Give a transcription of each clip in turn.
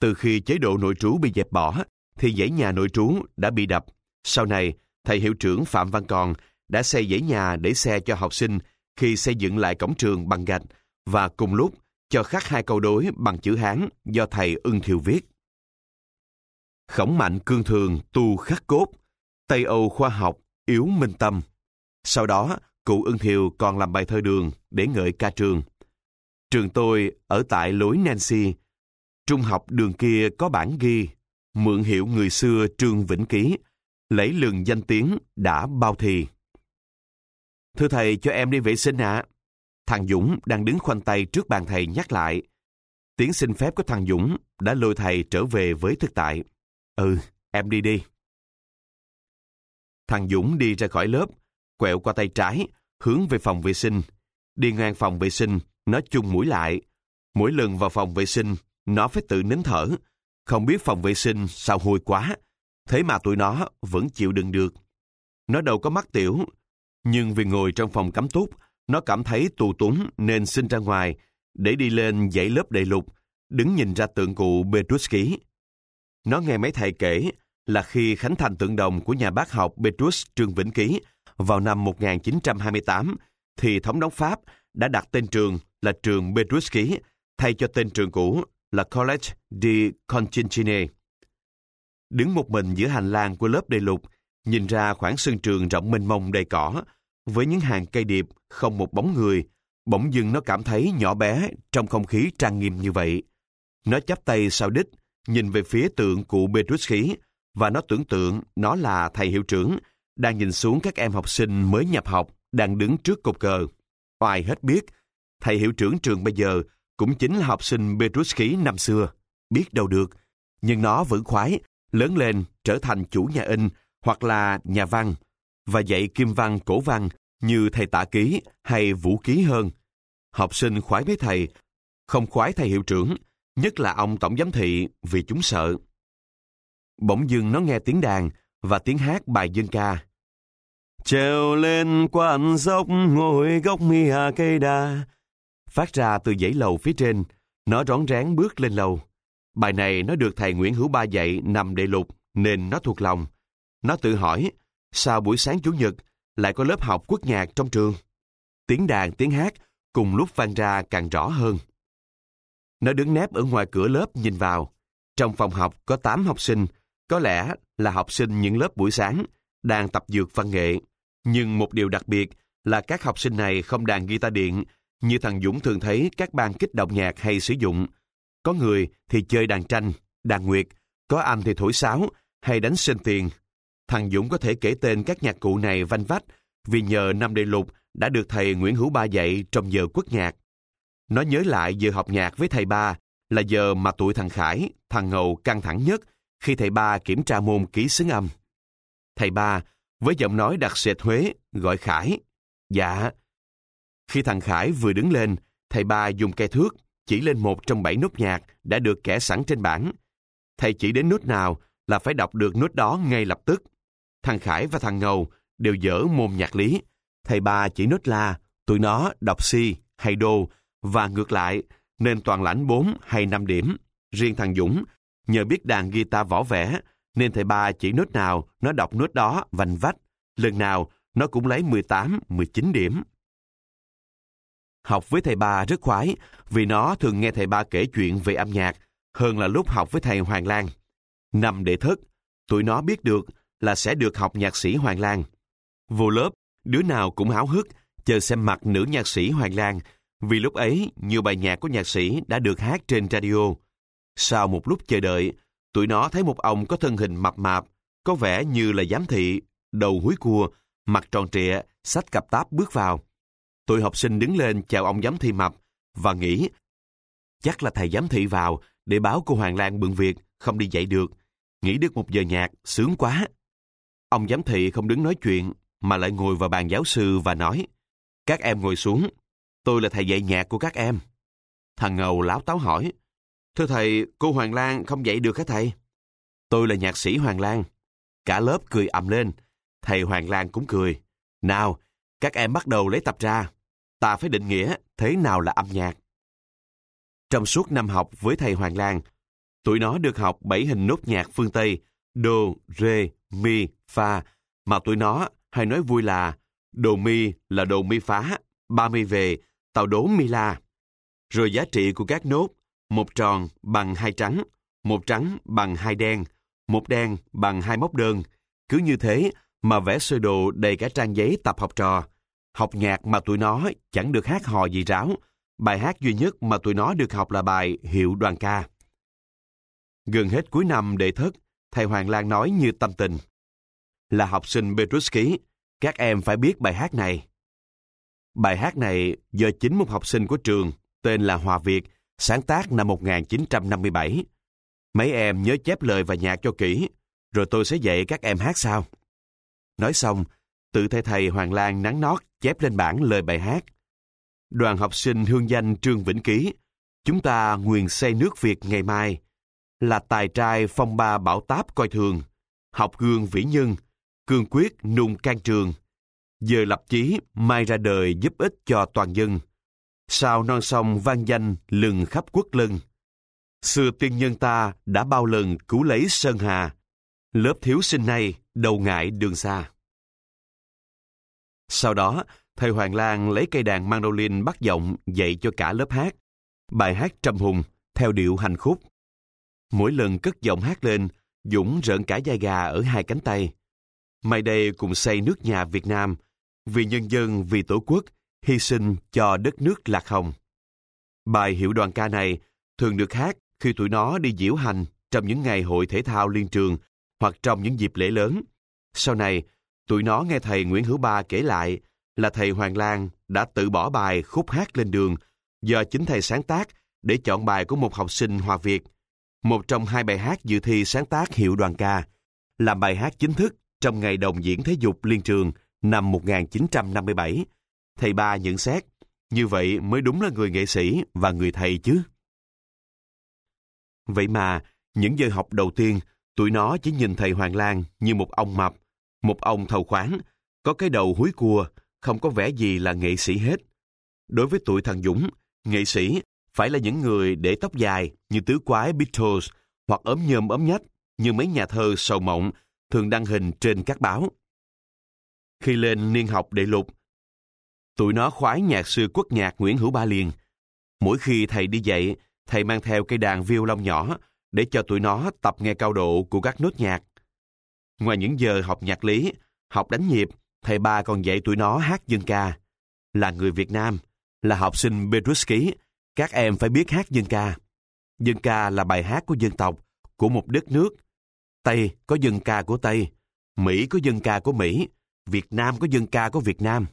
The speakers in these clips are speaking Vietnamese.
Từ khi chế độ nội trú bị dẹp bỏ, thì dãy nhà nội trú đã bị đập. Sau này, thầy hiệu trưởng Phạm Văn Còn đã xây dãy nhà để xe cho học sinh khi xây dựng lại cổng trường bằng gạch và cùng lúc cho khắc hai câu đối bằng chữ Hán do thầy Ưng Thiều viết. Khổng mạnh cương thường tu khắc cốt, Tây Âu khoa học yếu minh tâm. Sau đó, cụ Ưng Thiều còn làm bài thơ đường để ngợi ca trường. Trường tôi ở tại lối Nancy. Trung học đường kia có bản ghi, mượn hiệu người xưa Trương Vĩnh Ký, lấy lường danh tiếng đã bao thì. Thưa thầy, cho em đi vệ sinh ạ. Thằng Dũng đang đứng khoanh tay trước bàn thầy nhắc lại. Tiếng xin phép của thằng Dũng đã lôi thầy trở về với thực tại. Ừ, em đi đi. Thằng Dũng đi ra khỏi lớp, quẹo qua tay trái, hướng về phòng vệ sinh. Đi ngang phòng vệ sinh, nó chung mũi lại. Mỗi lần vào phòng vệ sinh, nó phải tự nín thở. Không biết phòng vệ sinh sao hôi quá. Thế mà tụi nó vẫn chịu đựng được. Nó đâu có mắc tiểu. Nhưng vì ngồi trong phòng cắm túc, nó cảm thấy tù túng nên xin ra ngoài để đi lên dãy lớp đầy lục, đứng nhìn ra tượng cụ Petruski. Nó nghe mấy thầy kể là khi khánh thành tượng đồng của nhà bác học Petrus Trương Vĩnh Ký vào năm 1928, thì thống đốc Pháp đã đặt tên trường là trường Petruski thay cho tên trường cũ là College de Conchinchine. Đứng một mình giữa hành lang của lớp đầy lục, nhìn ra khoảng sân trường rộng mênh mông đầy cỏ, với những hàng cây điệp, không một bóng người, bỗng dưng nó cảm thấy nhỏ bé trong không khí trang nghiêm như vậy. Nó chắp tay sau đích, nhìn về phía tượng cụ Petruski và nó tưởng tượng nó là thầy hiệu trưởng đang nhìn xuống các em học sinh mới nhập học đang đứng trước cột cờ. Oai hết biết, thầy hiệu trưởng trường bây giờ cũng chính là học sinh Petruski năm xưa. Biết đâu được, nhưng nó vững khoái, lớn lên trở thành chủ nhà in hoặc là nhà văn và dạy kim văn cổ văn như thầy tả ký hay vũ ký hơn. Học sinh khoái với thầy, không khoái thầy hiệu trưởng, nhất là ông tổng giám thị vì chúng sợ. Bỗng dưng nó nghe tiếng đàn và tiếng hát bài dân ca. Trèo lên quan dốc ngồi gốc mi hà cây đa. Phát ra từ dãy lầu phía trên, nó rón rén bước lên lầu. Bài này nó được thầy Nguyễn Hữu Ba dạy nằm đệ lục nên nó thuộc lòng. Nó tự hỏi, sao buổi sáng Chủ nhật lại có lớp học quốc nhạc trong trường? Tiếng đàn, tiếng hát cùng lúc vang ra càng rõ hơn. Nó đứng nép ở ngoài cửa lớp nhìn vào. Trong phòng học có 8 học sinh, có lẽ là học sinh những lớp buổi sáng, đang tập dược văn nghệ. Nhưng một điều đặc biệt là các học sinh này không đàn guitar điện như thằng Dũng thường thấy các ban kích động nhạc hay sử dụng. Có người thì chơi đàn tranh, đàn nguyệt, có anh thì thổi sáo hay đánh sinh tiền. Thằng Dũng có thể kể tên các nhạc cụ này vanh vách vì nhờ năm đệ lục đã được thầy Nguyễn Hữu Ba dạy trong giờ quốc nhạc. Nó nhớ lại giờ học nhạc với thầy ba là giờ mà tụi thằng Khải, thằng Ngầu căng thẳng nhất khi thầy ba kiểm tra môn ký xứng âm. Thầy ba, với giọng nói đặc sệt Huế, gọi Khải. Dạ. Khi thằng Khải vừa đứng lên, thầy ba dùng cây thước chỉ lên một trong bảy nốt nhạc đã được kẻ sẵn trên bảng. Thầy chỉ đến nốt nào là phải đọc được nốt đó ngay lập tức. Thằng Khải và thằng Ngầu đều dở môn nhạc lý. Thầy ba chỉ nốt la, tụi nó đọc si hay đô và ngược lại nên toàn lãnh 4 hay 5 điểm. Riêng thằng Dũng, nhờ biết đàn guitar võ vẽ, nên thầy ba chỉ nốt nào nó đọc nốt đó vành vách. Lần nào nó cũng lấy 18, 19 điểm. Học với thầy ba rất khoái vì nó thường nghe thầy ba kể chuyện về âm nhạc hơn là lúc học với thầy Hoàng Lan. Năm đệ thất, tụi nó biết được là sẽ được học nhạc sĩ Hoàng Lan. Vô lớp, đứa nào cũng háo hức chờ xem mặt nữ nhạc sĩ Hoàng Lan vì lúc ấy, nhiều bài nhạc của nhạc sĩ đã được hát trên radio. Sau một lúc chờ đợi, tụi nó thấy một ông có thân hình mập mạp, có vẻ như là giám thị, đầu húi cua, mặt tròn trịa, sách cặp táp bước vào. Tụi học sinh đứng lên chào ông giám thị mập và nghĩ chắc là thầy giám thị vào để báo cô Hoàng Lan bận việc, không đi dạy được. Nghĩ được một giờ nhạc, sướng quá. Ông giám thị không đứng nói chuyện, mà lại ngồi vào bàn giáo sư và nói Các em ngồi xuống, Tôi là thầy dạy nhạc của các em. Thằng Ngầu láo táo hỏi. Thưa thầy, cô Hoàng Lan không dạy được hả thầy? Tôi là nhạc sĩ Hoàng Lan. Cả lớp cười ầm lên. Thầy Hoàng Lan cũng cười. Nào, các em bắt đầu lấy tập ra. Ta phải định nghĩa thế nào là âm nhạc. Trong suốt năm học với thầy Hoàng Lan, Tụi nó được học bảy hình nốt nhạc phương Tây, đô, rê, mi, fa, mà tụi nó hay nói vui là đồ mi là đồ mi phá, ba mi về, tàu đố mi la. Rồi giá trị của các nốt, một tròn bằng hai trắng, một trắng bằng hai đen, một đen bằng hai móc đơn. Cứ như thế mà vẽ sơ đồ đầy cả trang giấy tập học trò. Học nhạc mà tụi nó chẳng được hát hò gì ráo. Bài hát duy nhất mà tụi nó được học là bài Hiệu đoàn ca. Gần hết cuối năm đệ thất, thầy Hoàng Lan nói như tâm tình. Là học sinh Petruski, các em phải biết bài hát này. Bài hát này do chính một học sinh của trường, tên là Hòa Việt, sáng tác năm 1957. Mấy em nhớ chép lời và nhạc cho kỹ, rồi tôi sẽ dạy các em hát sao. Nói xong, tự thầy thầy Hoàng Lan nắng nót chép lên bảng lời bài hát. Đoàn học sinh hương danh Trương Vĩnh Ký, chúng ta nguyện xây nước Việt ngày mai, là tài trai phong ba bảo táp coi thường, học gương vĩ nhân, cương quyết nung can trường. Giờ lập chí mai ra đời giúp ích cho toàn dân. Sao non sông vang danh lừng khắp quốc lân. Xưa tiên nhân ta đã bao lần cứu lấy Sơn Hà. Lớp thiếu sinh này đầu ngại đường xa. Sau đó, thầy Hoàng Lan lấy cây đàn mandolin bắt giọng dạy cho cả lớp hát. Bài hát trầm hùng, theo điệu hành khúc. Mỗi lần cất giọng hát lên, Dũng rợn cả da gà ở hai cánh tay. Mai đây cùng xây nước nhà Việt Nam, vì nhân dân, vì tổ quốc, hy sinh cho đất nước lạc hồng. Bài hiệu đoàn ca này thường được hát khi tụi nó đi diễu hành trong những ngày hội thể thao liên trường hoặc trong những dịp lễ lớn. Sau này, tụi nó nghe thầy Nguyễn Hữu Ba kể lại là thầy Hoàng Lan đã tự bỏ bài khúc hát lên đường do chính thầy sáng tác để chọn bài của một học sinh Hòa Việt. Một trong hai bài hát dự thi sáng tác hiệu đoàn ca, làm bài hát chính thức trong ngày đồng diễn thể dục liên trường năm 1957. Thầy ba nhận xét, như vậy mới đúng là người nghệ sĩ và người thầy chứ. Vậy mà, những giờ học đầu tiên, tụi nó chỉ nhìn thầy Hoàng Lan như một ông mập, một ông thầu khoáng, có cái đầu húi cua, không có vẻ gì là nghệ sĩ hết. Đối với tụi thằng Dũng, nghệ sĩ phải là những người để tóc dài như tứ quái Beatles hoặc ốm nhôm ốm nhách như mấy nhà thơ sầu mộng thường đăng hình trên các báo. Khi lên niên học đệ lục, tụi nó khoái nhạc sư quốc nhạc Nguyễn Hữu Ba Liền. Mỗi khi thầy đi dạy, thầy mang theo cây đàn violon nhỏ để cho tụi nó tập nghe cao độ của các nốt nhạc. Ngoài những giờ học nhạc lý, học đánh nhịp, thầy ba còn dạy tụi nó hát dân ca. Là người Việt Nam, là học sinh Petruski, các em phải biết hát dân ca. Dân ca là bài hát của dân tộc, của một đất nước. Tây có dân ca của Tây, Mỹ có dân ca của Mỹ, Việt Nam có dân ca của Việt Nam.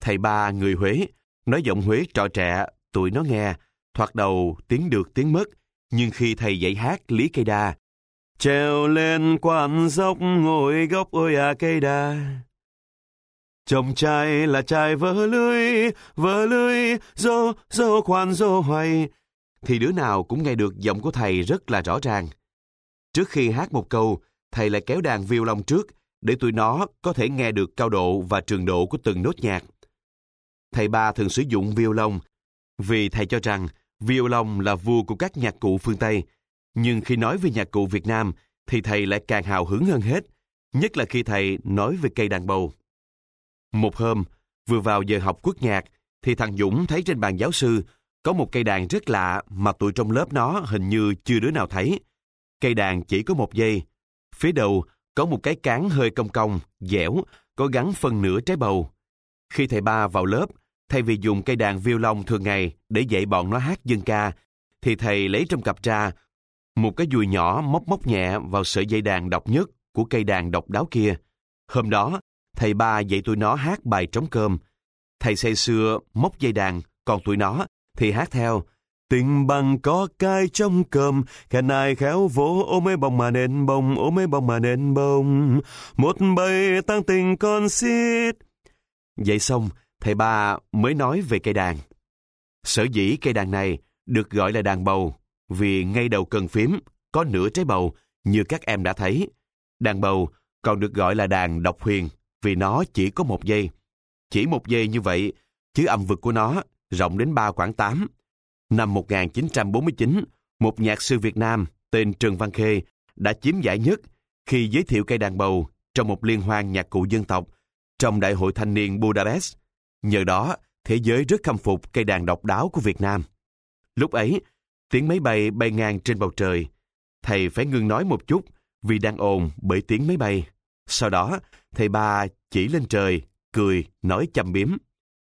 Thầy ba người Huế, nói giọng Huế trọ trẻ, tụi nó nghe, thoạt đầu tiếng được tiếng mất, nhưng khi thầy dạy hát Lý Cây Đa, treo lên quan dốc ngồi góc ôi à cây đa. Chồng trai là trai vỡ lưới, vỡ lưới, dô, dô khoan dô hoài. Thì đứa nào cũng nghe được giọng của thầy rất là rõ ràng. Trước khi hát một câu, thầy lại kéo đàn violon trước để tụi nó có thể nghe được cao độ và trường độ của từng nốt nhạc. Thầy ba thường sử dụng violon vì thầy cho rằng violon là vua của các nhạc cụ phương Tây. Nhưng khi nói về nhạc cụ Việt Nam thì thầy lại càng hào hứng hơn hết, nhất là khi thầy nói về cây đàn bầu. Một hôm, vừa vào giờ học quốc nhạc, thì thằng Dũng thấy trên bàn giáo sư có một cây đàn rất lạ mà tụi trong lớp nó hình như chưa đứa nào thấy. Cây đàn chỉ có một dây. Phía đầu có một cái cán hơi cong cong, dẻo, có gắn phần nửa trái bầu. Khi thầy ba vào lớp, thay vì dùng cây đàn violon thường ngày để dạy bọn nó hát dân ca, thì thầy lấy trong cặp ra một cái dùi nhỏ móc móc nhẹ vào sợi dây đàn độc nhất của cây đàn độc đáo kia. Hôm đó, thầy ba dạy tụi nó hát bài trống cơm. Thầy say xưa móc dây đàn, còn tụi nó thì hát theo Tình bằng có cái trong cơm, kẻ này khéo vỗ ôm mấy bông mà nên bông, ôm mấy bông mà nên bông. Một bầy tăng tình con xít. Vậy xong, thầy ba mới nói về cây đàn. Sở dĩ cây đàn này được gọi là đàn bầu, vì ngay đầu cần phím có nửa trái bầu như các em đã thấy. Đàn bầu còn được gọi là đàn độc huyền vì nó chỉ có một dây Chỉ một dây như vậy, chứ âm vực của nó rộng đến 3 khoảng 8 Năm 1949, một nhạc sư Việt Nam tên Trần Văn Khê đã chiếm giải nhất khi giới thiệu cây đàn bầu trong một liên hoan nhạc cụ dân tộc trong Đại hội Thanh niên Budapest. Nhờ đó, thế giới rất khâm phục cây đàn độc đáo của Việt Nam. Lúc ấy, tiếng máy bay bay ngang trên bầu trời. Thầy phải ngừng nói một chút vì đang ồn bởi tiếng máy bay. Sau đó, thầy ba chỉ lên trời, cười, nói chăm biếm.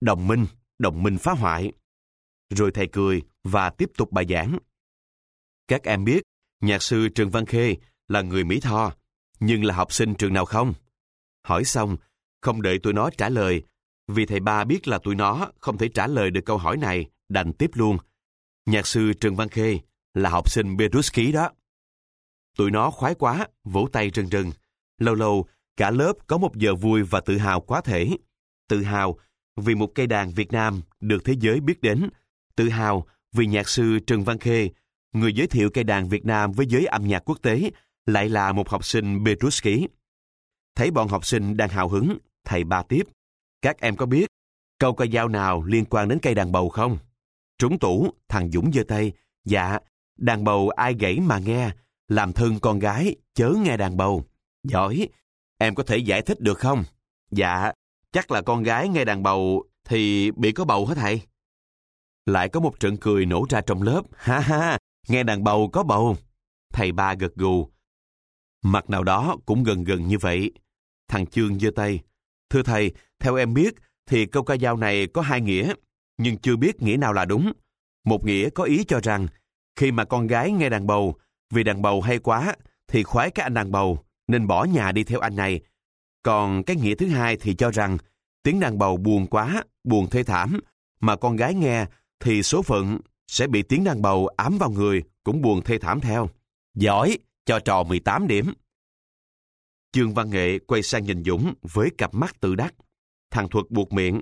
Đồng minh, đồng minh phá hoại. Rồi thầy cười và tiếp tục bài giảng. Các em biết, nhạc sư Trần Văn Khê là người Mỹ Tho, nhưng là học sinh trường nào không? Hỏi xong, không đợi tụi nó trả lời, vì thầy ba biết là tụi nó không thể trả lời được câu hỏi này, đành tiếp luôn. Nhạc sư Trần Văn Khê là học sinh Beruski đó. Tụi nó khoái quá, vỗ tay rần rần. Lâu lâu, cả lớp có một giờ vui và tự hào quá thể. Tự hào vì một cây đàn Việt Nam được thế giới biết đến. Tự hào vì nhạc sư Trần Văn Khê, người giới thiệu cây đàn Việt Nam với giới âm nhạc quốc tế, lại là một học sinh Petruski. Thấy bọn học sinh đang hào hứng, thầy ba tiếp. Các em có biết câu ca dao nào liên quan đến cây đàn bầu không? Trúng tủ, thằng Dũng giơ tay. Dạ, đàn bầu ai gãy mà nghe, làm thương con gái, chớ nghe đàn bầu. Giỏi, em có thể giải thích được không? Dạ, chắc là con gái nghe đàn bầu thì bị có bầu hả thầy? Lại có một trận cười nổ ra trong lớp. Ha ha, nghe đàn bầu có bầu. Thầy ba gật gù. Mặt nào đó cũng gần gần như vậy. Thằng Chương giơ tay. Thưa thầy, theo em biết thì câu ca dao này có hai nghĩa, nhưng chưa biết nghĩa nào là đúng. Một nghĩa có ý cho rằng khi mà con gái nghe đàn bầu, vì đàn bầu hay quá thì khoái cái anh đàn bầu nên bỏ nhà đi theo anh này. Còn cái nghĩa thứ hai thì cho rằng tiếng đàn bầu buồn quá, buồn thê thảm, mà con gái nghe thì số phận sẽ bị tiếng đàn bầu ám vào người cũng buồn thê thảm theo. Giỏi, cho trò 18 điểm. Chương Văn Nghệ quay sang nhìn Dũng với cặp mắt tự đắc. Thằng Thuật buộc miệng.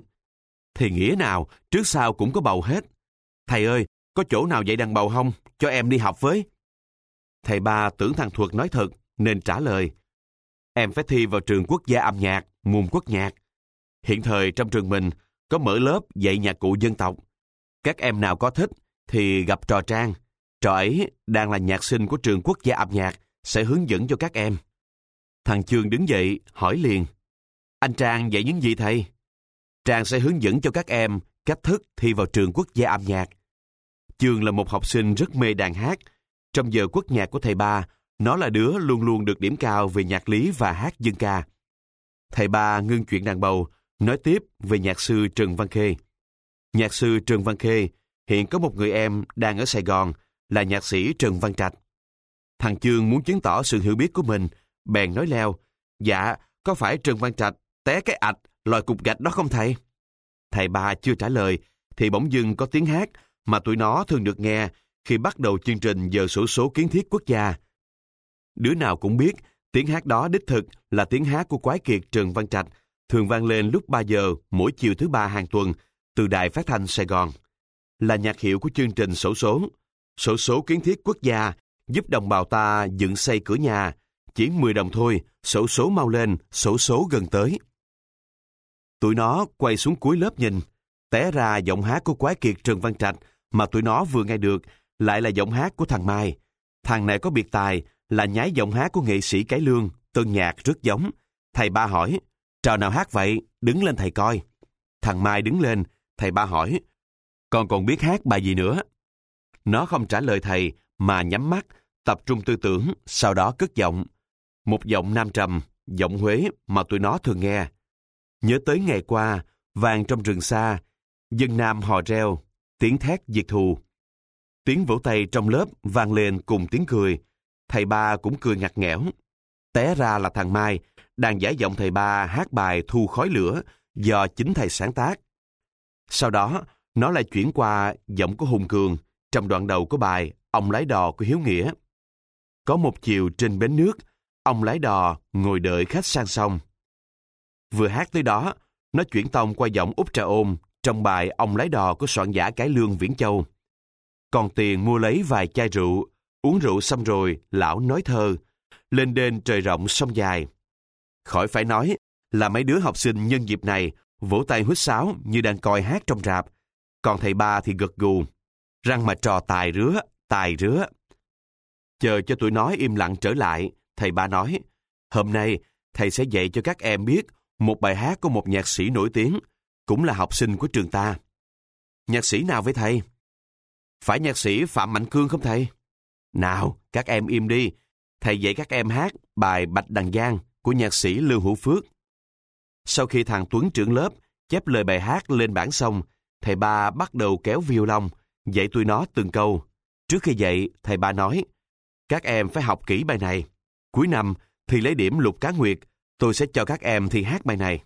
Thì nghĩa nào, trước sau cũng có bầu hết. Thầy ơi, có chỗ nào dạy đàn bầu không? Cho em đi học với. Thầy ba tưởng thằng Thuật nói thật, nên trả lời. Em phải thi vào trường quốc gia âm nhạc, môn quốc nhạc. Hiện thời trong trường mình có mở lớp dạy nhạc cụ dân tộc. Các em nào có thích thì gặp trò Trang. Trò ấy đang là nhạc sinh của trường quốc gia âm nhạc, sẽ hướng dẫn cho các em. Thằng Chương đứng dậy, hỏi liền. Anh Trang dạy những gì thầy? Trang sẽ hướng dẫn cho các em cách thức thi vào trường quốc gia âm nhạc. Chương là một học sinh rất mê đàn hát. Trong giờ quốc nhạc của thầy ba, nó là đứa luôn luôn được điểm cao về nhạc lý và hát dân ca. Thầy ba ngưng chuyện đàn bầu, nói tiếp về nhạc sư Trần Văn Khê. Nhạc sư Trần Văn Khê hiện có một người em đang ở Sài Gòn là nhạc sĩ Trần Văn Trạch. Thằng Chương muốn chứng tỏ sự hiểu biết của mình, bèn nói leo. Dạ, có phải Trần Văn Trạch té cái ạch lòi cục gạch đó không thầy? Thầy ba chưa trả lời, thì bỗng dưng có tiếng hát mà tụi nó thường được nghe khi bắt đầu chương trình giờ sổ số kiến thiết quốc gia. Đứa nào cũng biết, tiếng hát đó đích thực là tiếng hát của quái kiệt Trần Văn Trạch, thường vang lên lúc 3 giờ mỗi chiều thứ ba hàng tuần từ đài phát thanh Sài Gòn. Là nhạc hiệu của chương trình sổ số. Sổ số kiến thiết quốc gia giúp đồng bào ta dựng xây cửa nhà. Chỉ 10 đồng thôi, sổ số mau lên, sổ số gần tới. Tụi nó quay xuống cuối lớp nhìn, té ra giọng hát của quái kiệt Trần Văn Trạch mà tụi nó vừa nghe được lại là giọng hát của thằng Mai. Thằng này có biệt tài là nhái giọng hát của nghệ sĩ Cái Lương, tân nhạc rất giống. Thầy ba hỏi, trò nào hát vậy, đứng lên thầy coi. Thằng Mai đứng lên, thầy ba hỏi, con còn biết hát bài gì nữa? Nó không trả lời thầy mà nhắm mắt, tập trung tư tưởng, sau đó cất giọng. Một giọng nam trầm, giọng Huế mà tụi nó thường nghe. Nhớ tới ngày qua, vàng trong rừng xa, dân nam hò reo, tiếng thét diệt thù. Tiếng vỗ tay trong lớp vang lên cùng tiếng cười. Thầy ba cũng cười ngặt nghẽo. Té ra là thằng Mai đang giải giọng thầy ba hát bài Thu khói lửa do chính thầy sáng tác. Sau đó, nó lại chuyển qua giọng của Hùng Cường trong đoạn đầu của bài Ông lái đò của Hiếu Nghĩa. Có một chiều trên bến nước, ông lái đò ngồi đợi khách sang sông. Vừa hát tới đó, nó chuyển tông qua giọng Úc trà ôm trong bài Ông lái đò của soạn giả Cái Lương Viễn Châu. Còn tiền mua lấy vài chai rượu, uống rượu xong rồi, lão nói thơ, lên đên trời rộng sông dài. Khỏi phải nói là mấy đứa học sinh nhân dịp này vỗ tay huýt sáo như đang coi hát trong rạp, còn thầy ba thì gật gù. Răng mà trò tài rứa, tài rứa. Chờ cho tụi nó im lặng trở lại, thầy ba nói, hôm nay thầy sẽ dạy cho các em biết một bài hát của một nhạc sĩ nổi tiếng, cũng là học sinh của trường ta. Nhạc sĩ nào với thầy? Phải nhạc sĩ Phạm Mạnh Cương không thầy? Nào, các em im đi. Thầy dạy các em hát bài Bạch Đằng Giang của nhạc sĩ Lưu Hữu Phước. Sau khi thằng Tuấn trưởng lớp chép lời bài hát lên bảng xong, thầy ba bắt đầu kéo violon, dạy tụi nó từng câu. Trước khi dạy, thầy ba nói, các em phải học kỹ bài này. Cuối năm thì lấy điểm lục cá nguyệt, tôi sẽ cho các em thi hát bài này.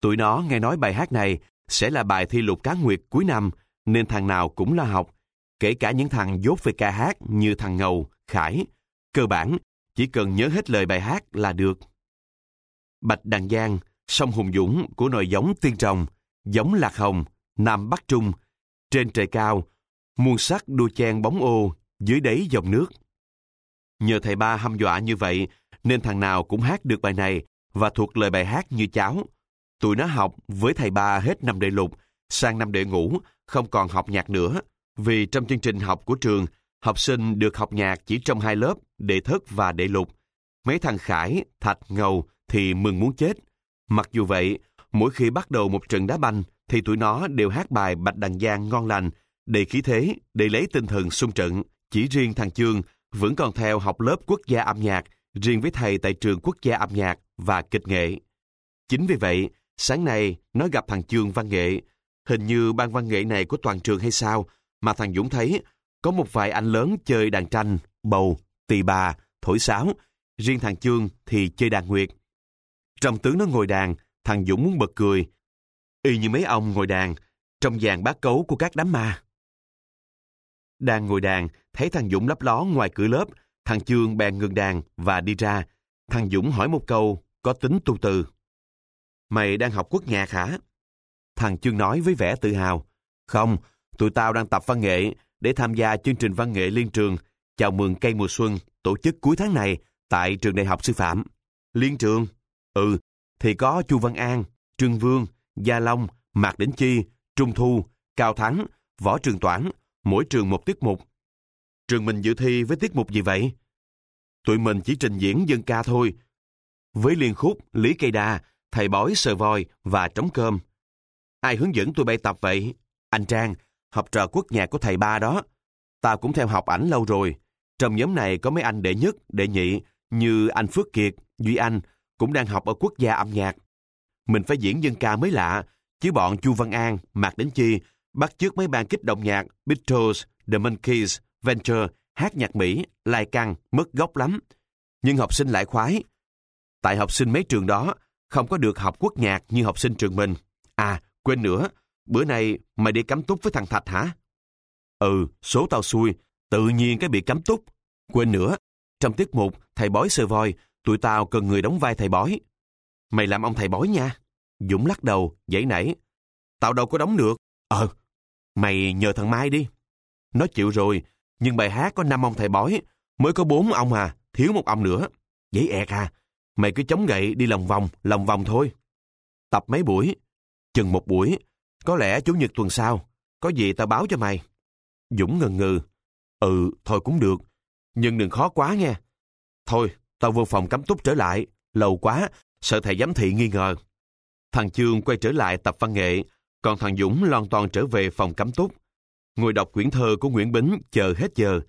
Tụi nó nghe nói bài hát này sẽ là bài thi lục cá nguyệt cuối năm, nên thằng nào cũng lo học, kể cả những thằng dốt về ca hát như thằng Ngầu, Khải. Cơ bản, chỉ cần nhớ hết lời bài hát là được. Bạch Đằng Giang, sông Hùng Dũng của nội giống tiên trồng, giống lạc hồng, nam bắc trung, trên trời cao, muôn sắc đua chen bóng ô, dưới đáy dòng nước. Nhờ thầy ba hăm dọa như vậy, nên thằng nào cũng hát được bài này và thuộc lời bài hát như cháo. Tụi nó học với thầy ba hết năm đệ lục, sang năm đệ ngũ, không còn học nhạc nữa. Vì trong chương trình học của trường, học sinh được học nhạc chỉ trong hai lớp, đệ thất và đệ lục. Mấy thằng Khải, Thạch, Ngầu thì mừng muốn chết. Mặc dù vậy, mỗi khi bắt đầu một trận đá banh, thì tụi nó đều hát bài Bạch Đằng Giang ngon lành, đầy khí thế, để lấy tinh thần sung trận. Chỉ riêng thằng Chương vẫn còn theo học lớp quốc gia âm nhạc, riêng với thầy tại trường quốc gia âm nhạc và kịch nghệ. Chính vì vậy, sáng nay nó gặp thằng Chương văn nghệ. Hình như ban văn nghệ này của toàn trường hay sao, mà thằng Dũng thấy có một vài anh lớn chơi đàn tranh, bầu, tỳ bà, thổi sáo, riêng thằng Chương thì chơi đàn nguyệt. Trong tướng nó ngồi đàn, thằng Dũng muốn bật cười. Y như mấy ông ngồi đàn, trong dàn bát cấu của các đám ma. Đang ngồi đàn, thấy thằng Dũng lấp ló ngoài cửa lớp, thằng Chương bèn ngừng đàn và đi ra. Thằng Dũng hỏi một câu, có tính tu từ. Mày đang học quốc nhạc hả? Thằng Chương nói với vẻ tự hào. Không, tụi tao đang tập văn nghệ để tham gia chương trình văn nghệ liên trường chào mừng cây mùa xuân tổ chức cuối tháng này tại trường đại học sư phạm. Liên trường? Ừ, thì có Chu Văn An, Trương Vương, Gia Long, Mạc Đỉnh Chi, Trung Thu, Cao Thắng, Võ Trường Toản, mỗi trường một tiết mục. Trường mình dự thi với tiết mục gì vậy? Tụi mình chỉ trình diễn dân ca thôi. Với liên khúc Lý Cây Đa, Thầy Bói Sờ Voi và Trống Cơm. Ai hướng dẫn tôi bay tập vậy? Anh Trang, học trò quốc nhạc của thầy ba đó. Tao cũng theo học ảnh lâu rồi. Trong nhóm này có mấy anh đệ nhất, đệ nhị, như anh Phước Kiệt, Duy Anh, cũng đang học ở quốc gia âm nhạc. Mình phải diễn dân ca mới lạ, chứ bọn Chu Văn An, Mạc Đến Chi, bắt chước mấy ban kích động nhạc Beatles, The monkeys Venture, hát nhạc Mỹ, lai căng, mất gốc lắm. Nhưng học sinh lại khoái. Tại học sinh mấy trường đó, không có được học quốc nhạc như học sinh trường mình. À, quên nữa, bữa nay mày đi cắm túc với thằng Thạch hả? Ừ, số tao xui, tự nhiên cái bị cắm túc. Quên nữa, trong tiết mục thầy bói sơ voi, tụi tao cần người đóng vai thầy bói. Mày làm ông thầy bói nha. Dũng lắc đầu, dãy nảy. Tao đâu có đóng được. Ờ, mày nhờ thằng Mai đi. Nó chịu rồi, nhưng bài hát có năm ông thầy bói, mới có bốn ông à, thiếu một ông nữa. dễ ẹt à, mày cứ chống gậy đi lòng vòng, lòng vòng thôi. Tập mấy buổi, chừng một buổi, có lẽ Chủ nhật tuần sau, có gì tao báo cho mày. Dũng ngần ngừ. Ừ, thôi cũng được, nhưng đừng khó quá nghe. Thôi, tao vô phòng cắm túc trở lại, lâu quá, sợ thầy giám thị nghi ngờ. Thằng trương quay trở lại tập văn nghệ, còn thằng Dũng lon toàn trở về phòng cắm túc. Ngồi đọc quyển thơ của Nguyễn Bính chờ hết giờ.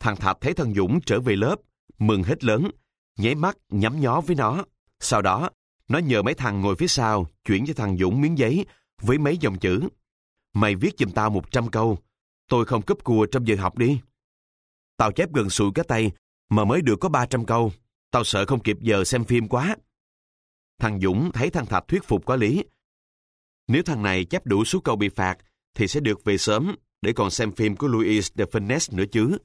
Thằng Thạch thấy thằng Dũng trở về lớp, mừng hết lớn, nháy mắt nhắm nhó với nó. Sau đó, nó nhờ mấy thằng ngồi phía sau chuyển cho thằng Dũng miếng giấy với mấy dòng chữ. Mày viết giùm tao 100 câu, tôi không cúp cua trong giờ học đi. Tao chép gần sụi cái tay, mà mới được có 300 câu. Tao sợ không kịp giờ xem phim quá. Thằng Dũng thấy thằng Thạch thuyết phục có lý. Nếu thằng này chép đủ số câu bị phạt, thì sẽ được về sớm để còn xem phim của Louis de Funès nữa chứ.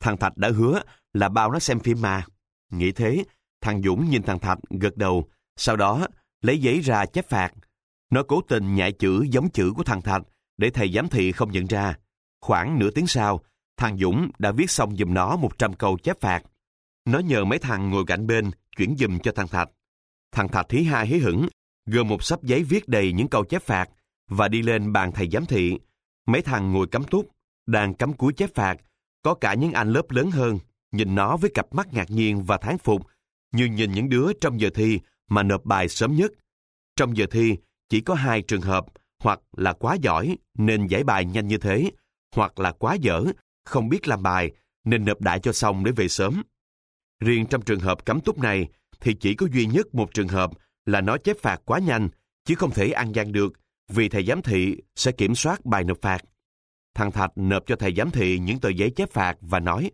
Thằng Thạch đã hứa là bao nó xem phim mà. Nghĩ thế, thằng Dũng nhìn thằng Thạch gật đầu, sau đó lấy giấy ra chép phạt. Nó cố tình nhại chữ giống chữ của thằng Thạch để thầy giám thị không nhận ra. Khoảng nửa tiếng sau, thằng Dũng đã viết xong giùm nó 100 câu chép phạt. Nó nhờ mấy thằng ngồi cạnh bên chuyển giùm cho thằng Thạch. Thằng Thạch thí hai hí hửng, gồm một sắp giấy viết đầy những câu chép phạt và đi lên bàn thầy giám thị. Mấy thằng ngồi cắm túc, đang cắm cúi chép phạt, có cả những anh lớp lớn hơn, nhìn nó với cặp mắt ngạc nhiên và thán phục, như nhìn những đứa trong giờ thi mà nộp bài sớm nhất. Trong giờ thi, chỉ có hai trường hợp, hoặc là quá giỏi nên giải bài nhanh như thế, hoặc là quá dở, không biết làm bài nên nộp đại cho xong để về sớm. Riêng trong trường hợp cấm túc này thì chỉ có duy nhất một trường hợp là nó chép phạt quá nhanh, chứ không thể ăn gian được vì thầy giám thị sẽ kiểm soát bài nộp phạt. Thằng Thạch nộp cho thầy giám thị những tờ giấy chép phạt và nói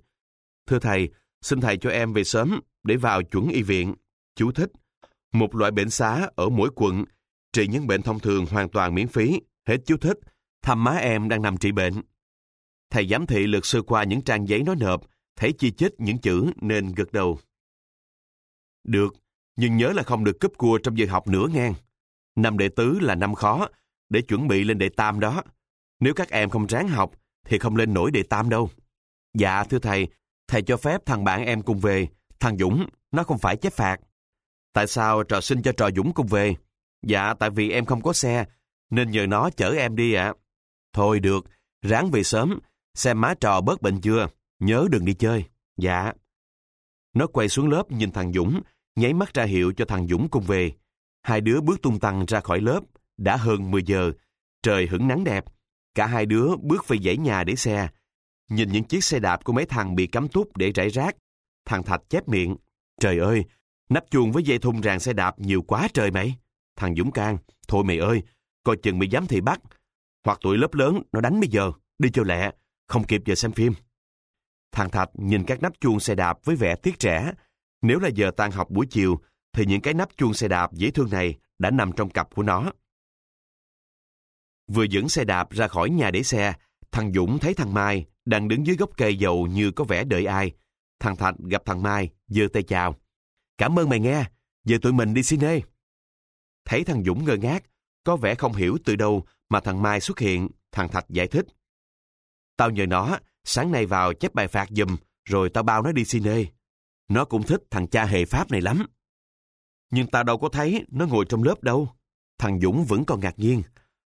Thưa thầy, xin thầy cho em về sớm để vào chuẩn y viện. Chú thích. Một loại bệnh xá ở mỗi quận trị những bệnh thông thường hoàn toàn miễn phí. Hết chú thích. Thăm má em đang nằm trị bệnh. Thầy giám thị lượt sơ qua những trang giấy nói nộp, thấy chi chít những chữ nên gật đầu. Được, nhưng nhớ là không được cúp cua trong giờ học nữa ngang. Năm đệ tứ là năm khó, để chuẩn bị lên đệ tam đó. Nếu các em không ráng học, thì không lên nổi đệ tam đâu. Dạ, thưa thầy, thầy cho phép thằng bạn em cùng về. Thằng Dũng, nó không phải chép phạt. Tại sao trò xin cho trò Dũng cùng về? Dạ, tại vì em không có xe, nên nhờ nó chở em đi ạ. Thôi được, ráng về sớm, xem má trò bớt bệnh chưa, nhớ đừng đi chơi. Dạ. Nó quay xuống lớp nhìn thằng Dũng, nháy mắt ra hiệu cho thằng Dũng cùng về. Hai đứa bước tung tăng ra khỏi lớp, đã hơn 10 giờ, trời hứng nắng đẹp. Cả hai đứa bước về dãy nhà để xe. Nhìn những chiếc xe đạp của mấy thằng bị cắm túc để rải rác. Thằng Thạch chép miệng. Trời ơi, nắp chuông với dây thun ràng xe đạp nhiều quá trời mày. Thằng Dũng can, thôi mày ơi, coi chừng bị dám thì bắt. Hoặc tụi lớp lớn nó đánh bây giờ, đi cho lẹ, không kịp giờ xem phim. Thằng Thạch nhìn các nắp chuông xe đạp với vẻ tiếc trẻ. Nếu là giờ tan học buổi chiều, thì những cái nắp chuông xe đạp dễ thương này đã nằm trong cặp của nó. Vừa dẫn xe đạp ra khỏi nhà để xe, thằng Dũng thấy thằng Mai đang đứng dưới gốc cây dầu như có vẻ đợi ai. Thằng Thạch gặp thằng Mai, giơ tay chào. Cảm ơn mày nghe, giờ tụi mình đi xin ê. Thấy thằng Dũng ngơ ngác, có vẻ không hiểu từ đâu mà thằng Mai xuất hiện, thằng Thạch giải thích. Tao nhờ nó, sáng nay vào chép bài phạt giùm, rồi tao bao nó đi xin ê. Nó cũng thích thằng cha hề Pháp này lắm. Nhưng tao đâu có thấy nó ngồi trong lớp đâu. Thằng Dũng vẫn còn ngạc nhiên.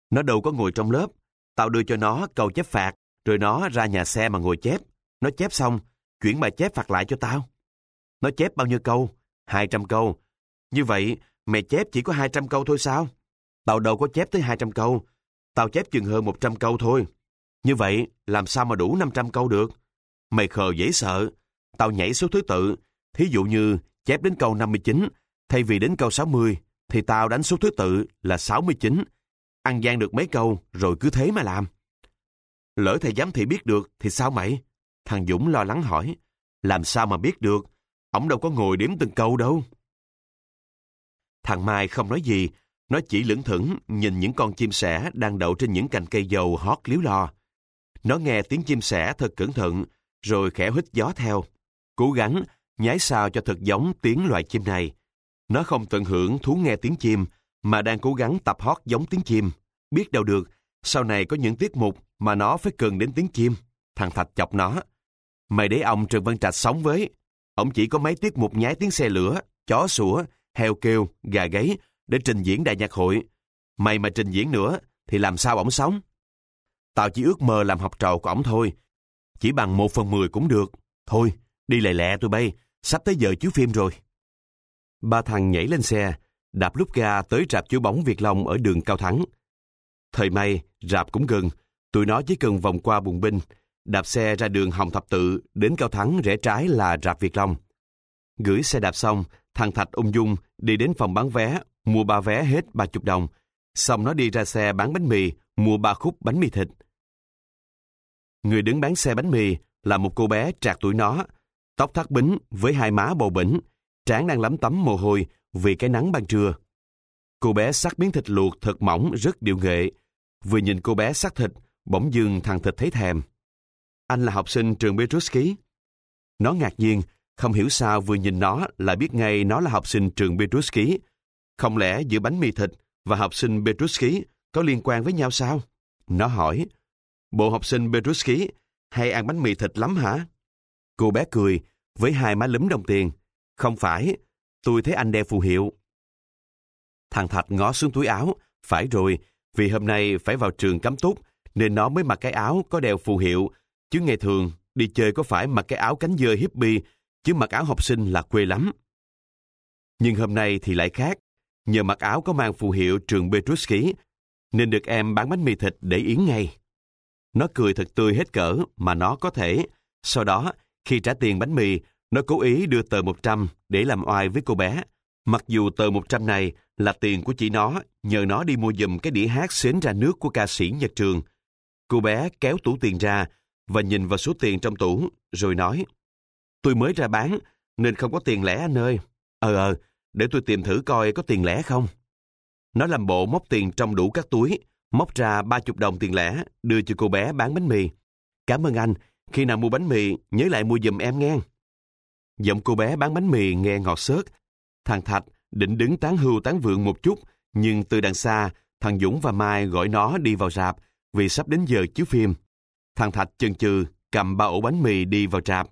Nó đâu có ngồi trong lớp. Tao đưa cho nó câu chép phạt, rồi nó ra nhà xe mà ngồi chép. Nó chép xong, chuyển bài chép phạt lại cho tao. Nó chép bao nhiêu câu? 200 câu. Như vậy, mày chép chỉ có 200 câu thôi sao? Tao đâu có chép tới 200 câu. Tao chép chừng hơn 100 câu thôi. Như vậy, làm sao mà đủ 500 câu được? Mày khờ dễ sợ. Tao nhảy số thứ tự. Thí dụ như chép đến câu 59, thay vì đến câu 60, thì tao đánh số thứ tự là 69. Ăn gian được mấy câu, rồi cứ thế mà làm. Lỡ thầy giám thị biết được, thì sao mày? Thằng Dũng lo lắng hỏi. Làm sao mà biết được? Ông đâu có ngồi đếm từng câu đâu. Thằng Mai không nói gì, nó chỉ lững thững nhìn những con chim sẻ đang đậu trên những cành cây dầu hót líu lo. Nó nghe tiếng chim sẻ thật cẩn thận, rồi khẽ hít gió theo. Cố gắng nhái sao cho thật giống tiếng loài chim này. Nó không tận hưởng thú nghe tiếng chim, mà đang cố gắng tập hót giống tiếng chim. Biết đâu được, sau này có những tiết mục mà nó phải cần đến tiếng chim. Thằng Thạch chọc nó. Mày để ông Trần Văn Trạch sống với. Ông chỉ có mấy tiết mục nhái tiếng xe lửa, chó sủa, heo kêu, gà gáy để trình diễn đại nhạc hội. Mày mà trình diễn nữa thì làm sao ổng sống? Tao chỉ ước mơ làm học trò của ổng thôi. Chỉ bằng một phần mười cũng được. Thôi, đi lẹ lẹ tụi bay, sắp tới giờ chiếu phim rồi. Ba thằng nhảy lên xe, đạp lúc ga tới rạp chiếu bóng Việt Long ở đường Cao Thắng. Thời may, rạp cũng gần, tụi nó chỉ cần vòng qua bùng binh, đạp xe ra đường Hồng Thập Tự đến Cao Thắng rẽ trái là rạp Việt Long. Gửi xe đạp xong, thằng Thạch ung dung đi đến phòng bán vé, mua ba vé hết ba chục đồng. Xong nó đi ra xe bán bánh mì, mua ba khúc bánh mì thịt. Người đứng bán xe bánh mì là một cô bé trạc tuổi nó, tóc thắt bính với hai má bầu bỉnh, trán đang lấm tấm mồ hôi vì cái nắng ban trưa. Cô bé sắc miếng thịt luộc thật mỏng rất điệu nghệ. Vừa nhìn cô bé sắc thịt, bỗng dưng thằng thịt thấy thèm. Anh là học sinh trường Petruski. Nó ngạc nhiên, không hiểu sao vừa nhìn nó là biết ngay nó là học sinh trường Petruski. Không lẽ giữa bánh mì thịt và học sinh Petruski có liên quan với nhau sao? Nó hỏi, bộ học sinh Petruski hay ăn bánh mì thịt lắm hả? Cô bé cười, với hai má lúm đồng tiền. Không phải, tôi thấy anh đeo phù hiệu. Thằng Thạch ngó xuống túi áo, phải rồi, vì hôm nay phải vào trường cắm túc, nên nó mới mặc cái áo có đeo phù hiệu, chứ ngày thường đi chơi có phải mặc cái áo cánh dơi hippie, chứ mặc áo học sinh là quê lắm. Nhưng hôm nay thì lại khác, nhờ mặc áo có mang phù hiệu trường Petruski, nên được em bán bánh mì thịt để yến ngay. Nó cười thật tươi hết cỡ mà nó có thể. Sau đó, khi trả tiền bánh mì, nó cố ý đưa tờ 100 để làm oai với cô bé. Mặc dù tờ 100 này là tiền của chị nó, nhờ nó đi mua giùm cái đĩa hát xến ra nước của ca sĩ Nhật Trường. Cô bé kéo tủ tiền ra và nhìn vào số tiền trong tủ, rồi nói, Tôi mới ra bán, nên không có tiền lẻ anh ơi. Ờ ờ, để tôi tìm thử coi có tiền lẻ không. Nó làm bộ móc tiền trong đủ các túi, móc ra ba chục đồng tiền lẻ, đưa cho cô bé bán bánh mì. Cảm ơn anh, khi nào mua bánh mì, nhớ lại mua giùm em nghe. Giọng cô bé bán bánh mì nghe ngọt xớt. Thằng Thạch định đứng tán hưu tán vượng một chút, nhưng từ đằng xa, thằng Dũng và Mai gọi nó đi vào rạp vì sắp đến giờ chiếu phim. Thằng Thạch chần chừ cầm ba ổ bánh mì đi vào rạp.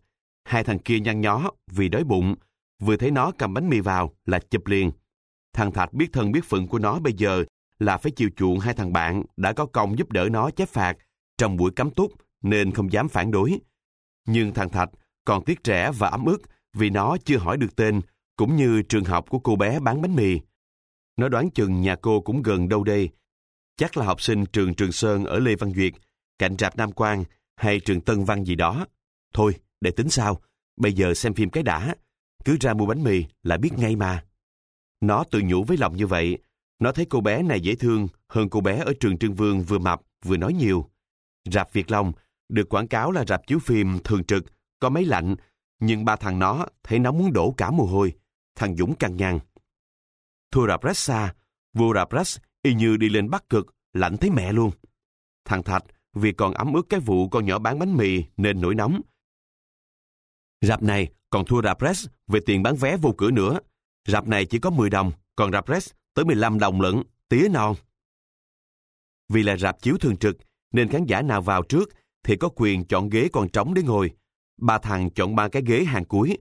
Hai thằng kia nhăn nhó vì đói bụng. Vừa thấy nó cầm bánh mì vào là chụp liền. Thằng Thạch biết thân biết phận của nó bây giờ là phải chịu chuộng hai thằng bạn đã có công giúp đỡ nó chép phạt trong buổi cấm túc nên không dám phản đối. Nhưng thằng Thạch còn tiếc trẻ và ấm ức vì nó chưa hỏi được tên cũng như trường học của cô bé bán bánh mì. Nó đoán chừng nhà cô cũng gần đâu đây. Chắc là học sinh trường Trường Sơn ở Lê Văn Duyệt, cạnh rạp Nam Quang hay trường Tân Văn gì đó. Thôi, để tính sao. Bây giờ xem phim cái đã. Cứ ra mua bánh mì là biết ngay mà. Nó tự nhủ với lòng như vậy. Nó thấy cô bé này dễ thương hơn cô bé ở trường Trương Vương vừa mập vừa nói nhiều. Rạp Việt Long được quảng cáo là rạp chiếu phim thường trực, có máy lạnh, nhưng ba thằng nó thấy nó muốn đổ cả mồ hôi. Thằng Dũng căng ngang. Thua rạp rách xa, vua rạp rách y như đi lên Bắc Cực, lạnh thấy mẹ luôn. Thằng Thạch vì còn ấm ức cái vụ con nhỏ bán bánh mì nên nổi nóng. Rạp này còn thua rạp rách về tiền bán vé vô cửa nữa. Rạp này chỉ có 10 đồng, còn rạp rách tới 15 đồng lận, tía non. Vì là rạp chiếu thường trực, nên khán giả nào vào trước thì có quyền chọn ghế còn trống để ngồi. Ba thằng chọn ba cái ghế hàng cuối,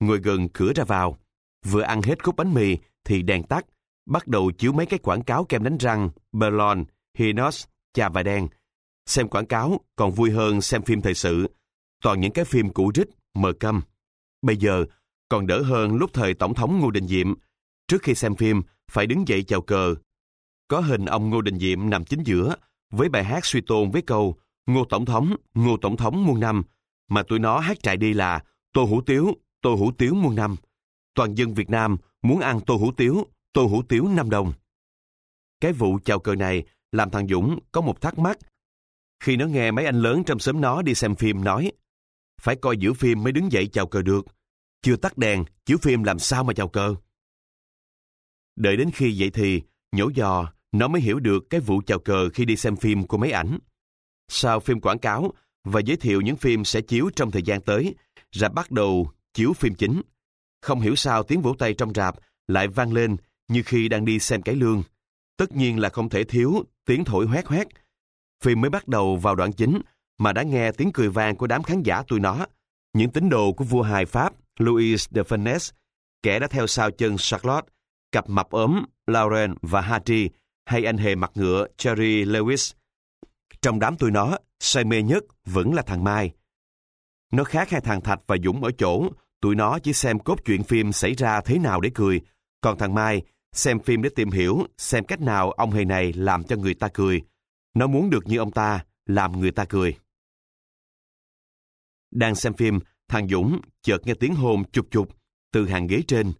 ngồi gần cửa ra vào. Vừa ăn hết khúc bánh mì thì đèn tắt, bắt đầu chiếu mấy cái quảng cáo kem đánh răng, Berlon, Hinos, Trà và đen. Xem quảng cáo còn vui hơn xem phim thời sự. Toàn những cái phim cũ rích, mờ câm. Bây giờ còn đỡ hơn lúc thời Tổng thống Ngô Đình Diệm. Trước khi xem phim, phải đứng dậy chào cờ. Có hình ông Ngô Đình Diệm nằm chính giữa, với bài hát suy tôn với câu Ngô Tổng thống, Ngô Tổng thống muôn năm, mà tụi nó hát trại đi là Tô Hủ Tiếu, Tô Hủ Tiếu muôn năm. Toàn dân Việt Nam muốn ăn Tô Hủ Tiếu, Tô Hủ Tiếu năm đồng. Cái vụ chào cờ này làm thằng Dũng có một thắc mắc. Khi nó nghe mấy anh lớn trong xóm nó đi xem phim nói, phải coi giữa phim mới đứng dậy chào cờ được. Chưa tắt đèn, chiếu phim làm sao mà chào cờ. Đợi đến khi vậy thì, nhổ dò, nó mới hiểu được cái vụ chào cờ khi đi xem phim của mấy ảnh. Sau phim quảng cáo và giới thiệu những phim sẽ chiếu trong thời gian tới, ra bắt đầu chiếu phim chính. Không hiểu sao tiếng vỗ tay trong rạp lại vang lên như khi đang đi xem cái lương. Tất nhiên là không thể thiếu tiếng thổi hoét hoét. Phim mới bắt đầu vào đoạn chính mà đã nghe tiếng cười vang của đám khán giả tụi nó. Những tín đồ của vua hài Pháp Louis de Funès, kẻ đã theo sau chân Charlotte, cặp mập ốm Lauren và Hattie hay anh hề mặt ngựa Cherry Lewis. Trong đám tụi nó, say mê nhất vẫn là thằng Mai. Nó khác hai thằng Thạch và Dũng ở chỗ, tụi nó chỉ xem cốt truyện phim xảy ra thế nào để cười, còn thằng Mai xem phim để tìm hiểu xem cách nào ông hề này làm cho người ta cười. Nó muốn được như ông ta, làm người ta cười. Đang xem phim, thằng Dũng chợt nghe tiếng hồn chụp chụp từ hàng ghế trên.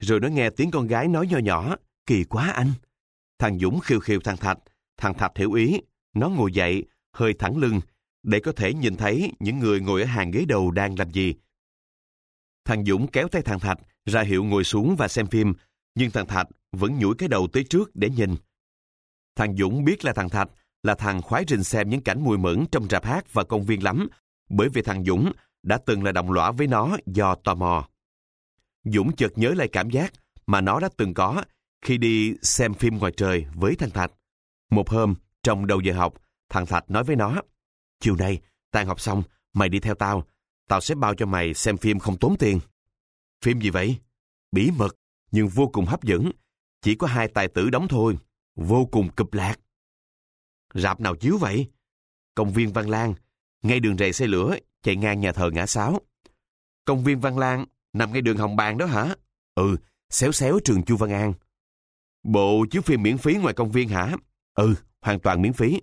Rồi nó nghe tiếng con gái nói nho nhỏ, kỳ quá anh. Thằng Dũng khiêu khiêu thằng Thạch, thằng Thạch hiểu ý, nó ngồi dậy, hơi thẳng lưng, để có thể nhìn thấy những người ngồi ở hàng ghế đầu đang làm gì. Thằng Dũng kéo tay thằng Thạch ra hiệu ngồi xuống và xem phim, nhưng thằng Thạch vẫn nhủi cái đầu tới trước để nhìn. Thằng Dũng biết là thằng Thạch là thằng khoái rình xem những cảnh mùi mẫn trong rạp hát và công viên lắm, bởi vì thằng Dũng đã từng là đồng lõa với nó do tò mò. Dũng chợt nhớ lại cảm giác mà nó đã từng có khi đi xem phim ngoài trời với thằng Thạch. Một hôm, trong đầu giờ học, thằng Thạch nói với nó, Chiều nay, tan học xong, mày đi theo tao. Tao sẽ bao cho mày xem phim không tốn tiền. Phim gì vậy? Bí mật, nhưng vô cùng hấp dẫn. Chỉ có hai tài tử đóng thôi. Vô cùng cụp lạc. Rạp nào chiếu vậy? công viên Văn Lang, ngay đường rầy xe lửa, chạy ngang nhà thờ ngã sáu. Công viên Văn Lang nằm ngay đường Hồng Bàng đó hả? Ừ, xéo xéo trường Chu Văn An. Bộ chiếu phim miễn phí ngoài công viên hả? Ừ, hoàn toàn miễn phí.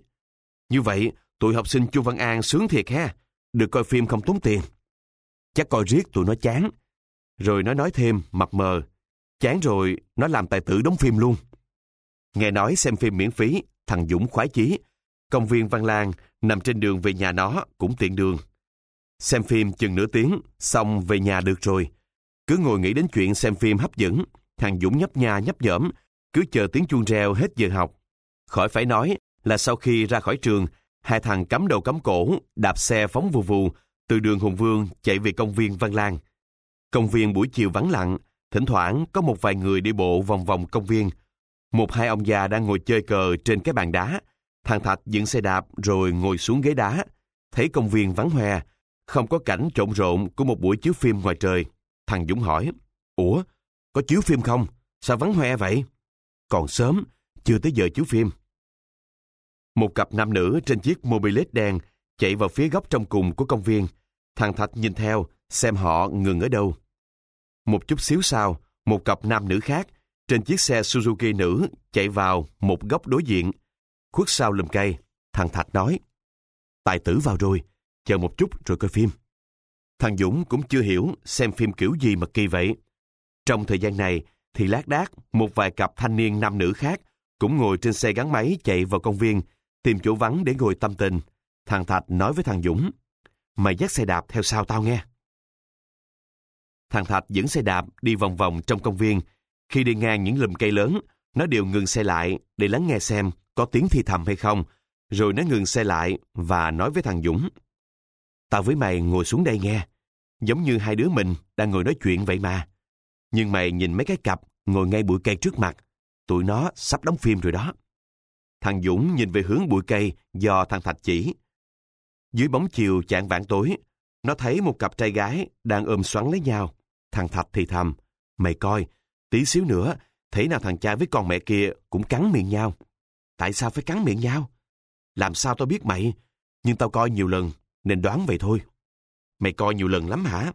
Như vậy, tụi học sinh Chu Văn An sướng thiệt ha, được coi phim không tốn tiền. Chắc coi riết tụi nó chán. Rồi nó nói thêm, mập mờ. Chán rồi, nó làm tài tử đóng phim luôn. Nghe nói xem phim miễn phí, thằng Dũng khoái chí. Công viên Văn Lang nằm trên đường về nhà nó cũng tiện đường. Xem phim chừng nửa tiếng, xong về nhà được rồi. Cứ ngồi nghĩ đến chuyện xem phim hấp dẫn, thằng Dũng nhấp nhà nhấp nhởm, cứ chờ tiếng chuông reo hết giờ học. Khỏi phải nói là sau khi ra khỏi trường, hai thằng cắm đầu cắm cổ, đạp xe phóng vù vù, từ đường Hùng Vương chạy về công viên Văn Lang. Công viên buổi chiều vắng lặng, thỉnh thoảng có một vài người đi bộ vòng vòng công viên. Một hai ông già đang ngồi chơi cờ trên cái bàn đá. Thằng Thạch dựng xe đạp rồi ngồi xuống ghế đá. Thấy công viên vắng hoe, không có cảnh trộn rộn của một buổi chiếu phim ngoài trời. Thằng Dũng hỏi, Ủa, có chiếu phim không? Sao vắng hoe vậy? Còn sớm, chưa tới giờ chiếu phim. Một cặp nam nữ trên chiếc mobilet đen chạy vào phía góc trong cùng của công viên. Thằng Thạch nhìn theo, xem họ ngừng ở đâu. Một chút xíu sau, một cặp nam nữ khác trên chiếc xe Suzuki nữ chạy vào một góc đối diện. Khuất sau lùm cây, thằng Thạch nói, Tài tử vào rồi, chờ một chút rồi coi phim. Thằng Dũng cũng chưa hiểu xem phim kiểu gì mà kỳ vậy. Trong thời gian này thì lác đác một vài cặp thanh niên nam nữ khác cũng ngồi trên xe gắn máy chạy vào công viên tìm chỗ vắng để ngồi tâm tình. Thằng Thạch nói với thằng Dũng, mày dắt xe đạp theo sau tao nghe. Thằng Thạch dẫn xe đạp đi vòng vòng trong công viên. Khi đi ngang những lùm cây lớn, nó đều ngừng xe lại để lắng nghe xem có tiếng thi thầm hay không. Rồi nó ngừng xe lại và nói với thằng Dũng. Tao với mày ngồi xuống đây nghe. Giống như hai đứa mình đang ngồi nói chuyện vậy mà. Nhưng mày nhìn mấy cái cặp ngồi ngay bụi cây trước mặt. Tụi nó sắp đóng phim rồi đó. Thằng Dũng nhìn về hướng bụi cây do thằng Thạch chỉ. Dưới bóng chiều chạng vạn tối, nó thấy một cặp trai gái đang ôm xoắn lấy nhau. Thằng Thạch thì thầm, mày coi, tí xíu nữa, thấy nào thằng cha với con mẹ kia cũng cắn miệng nhau. Tại sao phải cắn miệng nhau? Làm sao tao biết mày? Nhưng tao coi nhiều lần, nên đoán vậy thôi. Mày coi nhiều lần lắm hả?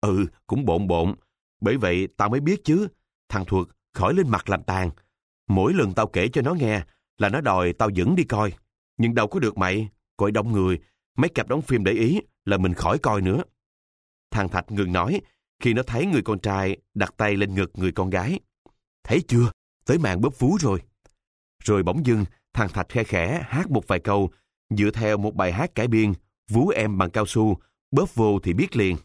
Ừ, cũng bộn bộn. Bởi vậy tao mới biết chứ. Thằng Thuật khỏi lên mặt làm tàn. Mỗi lần tao kể cho nó nghe là nó đòi tao dẫn đi coi. Nhưng đâu có được mày. Coi đông người, mấy cặp đóng phim để ý là mình khỏi coi nữa. Thằng Thạch ngừng nói khi nó thấy người con trai đặt tay lên ngực người con gái. Thấy chưa? Tới màn bóp vú rồi. Rồi bỗng dưng, thằng Thạch khe khẽ hát một vài câu dựa theo một bài hát cải biên vú em bằng cao su, bóp vô thì biết liền.